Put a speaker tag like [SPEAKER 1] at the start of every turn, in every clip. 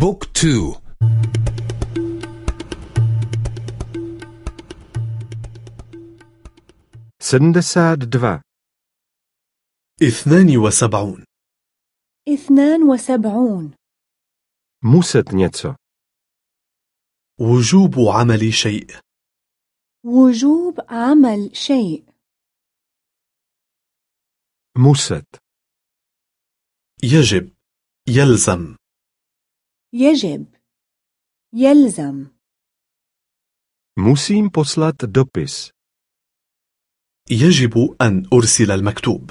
[SPEAKER 1] Book two.
[SPEAKER 2] sedmdesát dva.
[SPEAKER 3] اثنان وسبعون.
[SPEAKER 4] اثنان وسبعون.
[SPEAKER 2] muset něco
[SPEAKER 3] وجوب عمل شيء.
[SPEAKER 4] وجوب عمل شيء.
[SPEAKER 2] muset
[SPEAKER 3] يجب. يلزم.
[SPEAKER 4] يجب. يلزم.
[SPEAKER 2] Musím poslat dopis.
[SPEAKER 3] يجب أن أرسل المكتوب.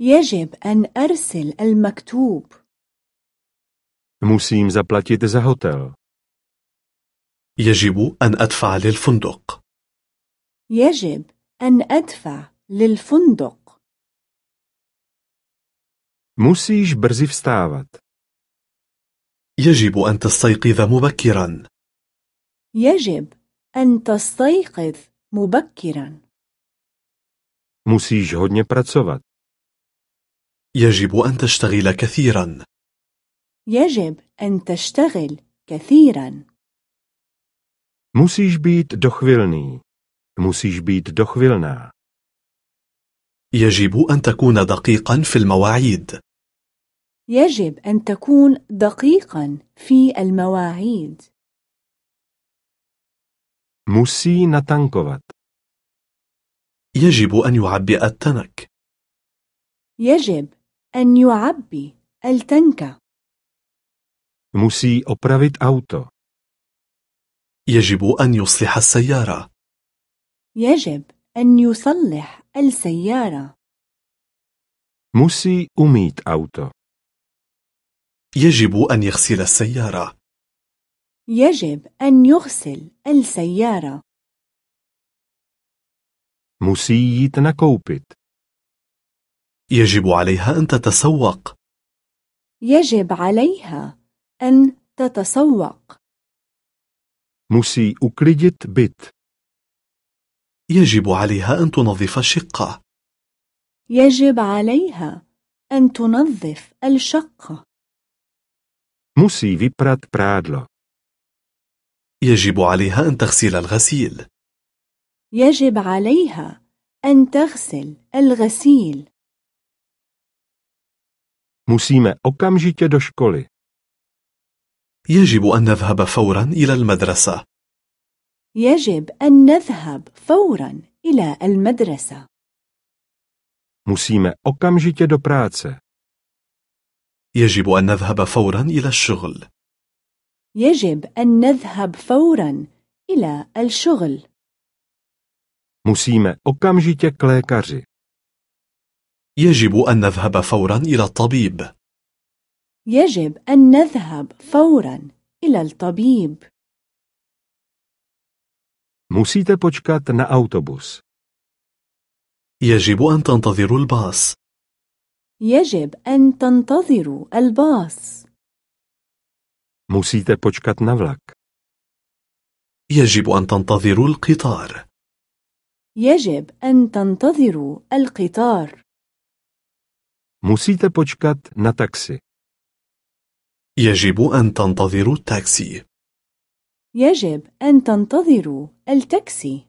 [SPEAKER 4] يجب أن أرسل المكتوب.
[SPEAKER 2] Musím zaplatit za hotel.
[SPEAKER 3] يجب أن أدفع للفندق.
[SPEAKER 4] يجب أن أدفع للفندق.
[SPEAKER 2] Musíš brzy vstávat.
[SPEAKER 3] يجب أن تستيقظ مبكرا.
[SPEAKER 4] يجب أن تستيقظ مبكرا.
[SPEAKER 2] Musíš hodně pracovat.
[SPEAKER 3] يجب أن تشتغل كثيرا.
[SPEAKER 4] يجب أن تشتغل كثيرا.
[SPEAKER 2] Musíš být dochvilný. Musíš být dochvilná.
[SPEAKER 3] يجب أن تكون دقيقا في المواعيد.
[SPEAKER 4] يجب أن تكون دقيقا في المواعيد.
[SPEAKER 2] Musí natankovat.
[SPEAKER 3] يجب أن يعبئ التنك.
[SPEAKER 4] يجب أن يعبي التنك.
[SPEAKER 2] Musí opravit auto.
[SPEAKER 3] يجب أن يصلح السيارة.
[SPEAKER 4] يجب أن يصلح السيارة.
[SPEAKER 2] Musí umít auto.
[SPEAKER 3] يجب أن يغسل السيارة.
[SPEAKER 4] يجب أن يغسل السيارة.
[SPEAKER 2] musí jít nakoupit
[SPEAKER 3] يجب عليها أن تتسوق.
[SPEAKER 4] يجب عليها أن تتسوق.
[SPEAKER 2] musí uklidit byt
[SPEAKER 3] يجب عليها أن تنظف الشقة.
[SPEAKER 4] يجب عليها أن تنظف الشقة.
[SPEAKER 2] Musí vyprat prádlo.
[SPEAKER 3] يجب عليها أن تغسل الغسيل.
[SPEAKER 4] يجب عليها أن تغسل الغسيل.
[SPEAKER 2] Musíme okamžitě do školy.
[SPEAKER 3] يجب أن نذهب فورا إلى المدرسة.
[SPEAKER 4] يجب أن نذهب فورا إلى المدرسة.
[SPEAKER 2] Musíme okamžitě do práce.
[SPEAKER 3] يجب أن نذهب فورا إلى الشغل.
[SPEAKER 4] يجب أن نذهب فورا إلى الشغل.
[SPEAKER 2] Musíme okamžitě k lékaři.
[SPEAKER 3] يجب أن نذهب فورا إلى الطبيب.
[SPEAKER 4] يجب أن نذهب فورا إلى الطبيب.
[SPEAKER 2] Musíte počkat na autobus.
[SPEAKER 3] يجب أن تنتظروا الباص.
[SPEAKER 4] يجب أن تنتظروا الباص.
[SPEAKER 2] Musíte počkat na vlak.
[SPEAKER 3] يجب أن تنتظروا القطار.
[SPEAKER 4] يجب أن تنتظروا القطار.
[SPEAKER 2] Musíte počkat na taxi.
[SPEAKER 3] يجب أن تنتظروا التاكسي.
[SPEAKER 4] يجب أن تنتظروا التاكسي.